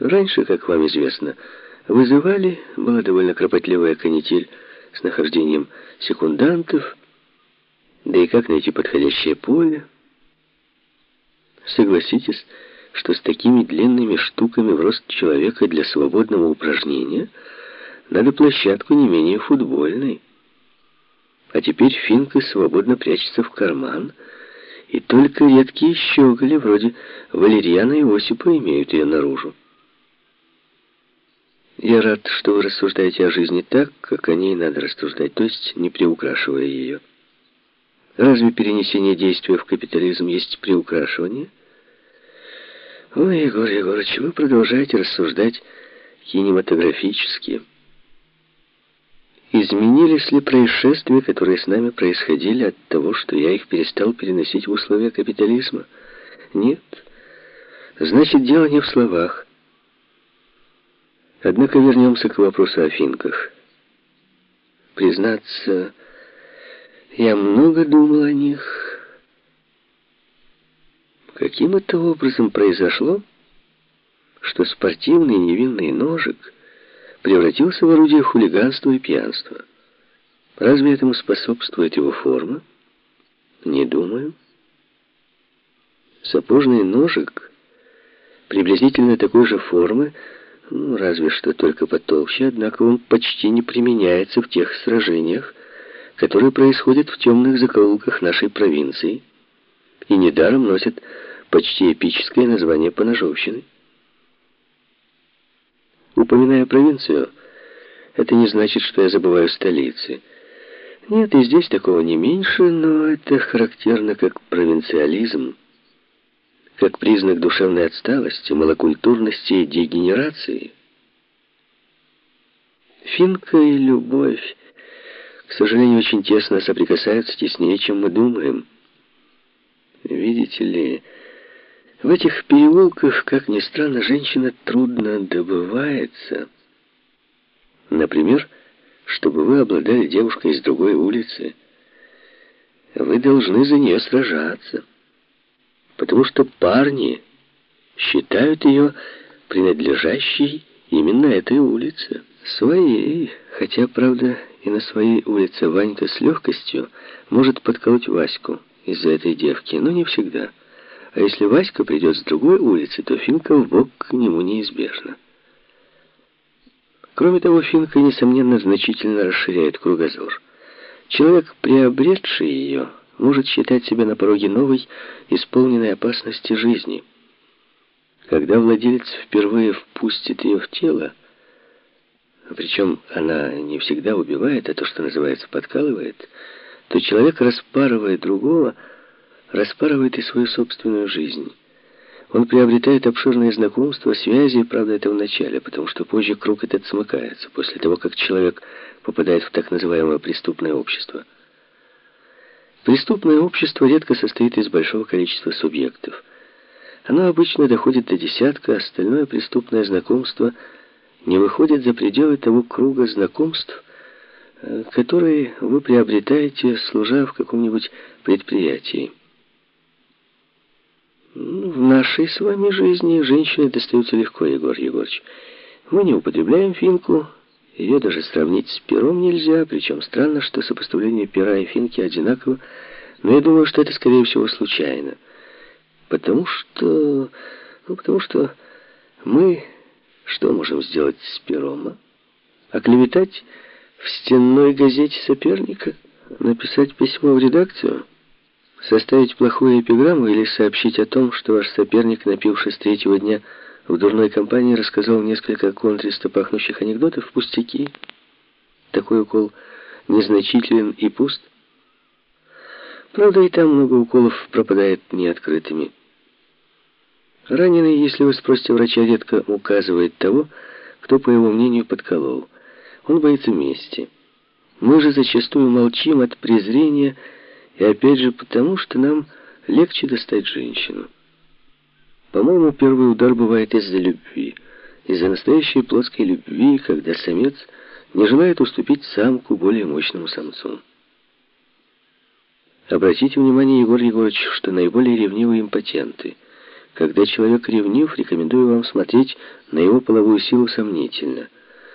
Раньше, как вам известно, вызывали, была довольно кропотливая канитель с нахождением секундантов, да и как найти подходящее поле. Согласитесь, что с такими длинными штуками в рост человека для свободного упражнения надо площадку не менее футбольной. А теперь финка свободно прячется в карман, и только редкие щеголи, вроде Валерьяна и Осипа, имеют ее наружу. Я рад, что вы рассуждаете о жизни так, как о ней надо рассуждать, то есть не приукрашивая ее. Разве перенесение действия в капитализм есть приукрашивание? Ой, Егор Егорович, вы продолжаете рассуждать кинематографически. Изменились ли происшествия, которые с нами происходили от того, что я их перестал переносить в условия капитализма? Нет. Значит, дело не в словах. Однако вернемся к вопросу о финках. Признаться, я много думал о них. Каким это образом произошло, что спортивный невинный ножик превратился в орудие хулиганства и пьянства? Разве этому способствует его форма? Не думаю. Сапожный ножик приблизительно такой же формы, ну, разве что только потолще, однако он почти не применяется в тех сражениях, которые происходят в темных закоулках нашей провинции, и недаром носят почти эпическое название поножовщины. Упоминая провинцию, это не значит, что я забываю столицы. Нет, и здесь такого не меньше, но это характерно как провинциализм как признак душевной отсталости, малокультурности и дегенерации. Финка и любовь, к сожалению, очень тесно соприкасаются, теснее, чем мы думаем. Видите ли, в этих переулках, как ни странно, женщина трудно добывается. Например, чтобы вы обладали девушкой из другой улицы, вы должны за нее сражаться потому что парни считают ее принадлежащей именно этой улице. Своей, хотя, правда, и на своей улице Ванька с легкостью может подколоть Ваську из-за этой девки, но не всегда. А если Васька придет с другой улицы, то Финка в бок к нему неизбежно. Кроме того, Финка, несомненно, значительно расширяет кругозор. Человек, приобретший ее, может считать себя на пороге новой, исполненной опасности жизни. Когда владелец впервые впустит ее в тело, причем она не всегда убивает, а то, что называется, подкалывает, то человек, распарывая другого, распарывает и свою собственную жизнь. Он приобретает обширные знакомства, связи, правда, это в начале, потому что позже круг этот смыкается, после того, как человек попадает в так называемое преступное общество. Преступное общество редко состоит из большого количества субъектов. Оно обычно доходит до десятка, остальное преступное знакомство не выходит за пределы того круга знакомств, э, которые вы приобретаете, служа в каком-нибудь предприятии. Ну, в нашей с вами жизни женщины достаются легко, Егор Егорович. Мы не употребляем финку, ее даже сравнить с пером нельзя, причем странно, что сопоставление пера и финки одинаково, но я думаю, что это, скорее всего, случайно. Потому что... Ну, потому что мы что можем сделать с пером, а? Оклеветать в стенной газете соперника? Написать письмо в редакцию? Составить плохую эпиграмму или сообщить о том, что ваш соперник, напившись третьего дня, в дурной компании рассказал несколько контристо пахнущих анекдотов, пустяки. Такой укол незначителен и пуст. Правда, и там много уколов пропадает неоткрытыми. Раненый, если вы спросите врача, редко указывает того, кто, по его мнению, подколол. Он боится мести. Мы же зачастую молчим от презрения, и опять же потому, что нам легче достать женщину. По-моему, первый удар бывает из-за любви. Из-за настоящей плоской любви, когда самец не желает уступить самку более мощному самцу. Обратите внимание, Егор Егорович, что наиболее ревнивые импотенты, Когда человек ревнив, рекомендую вам смотреть на его половую силу сомнительно –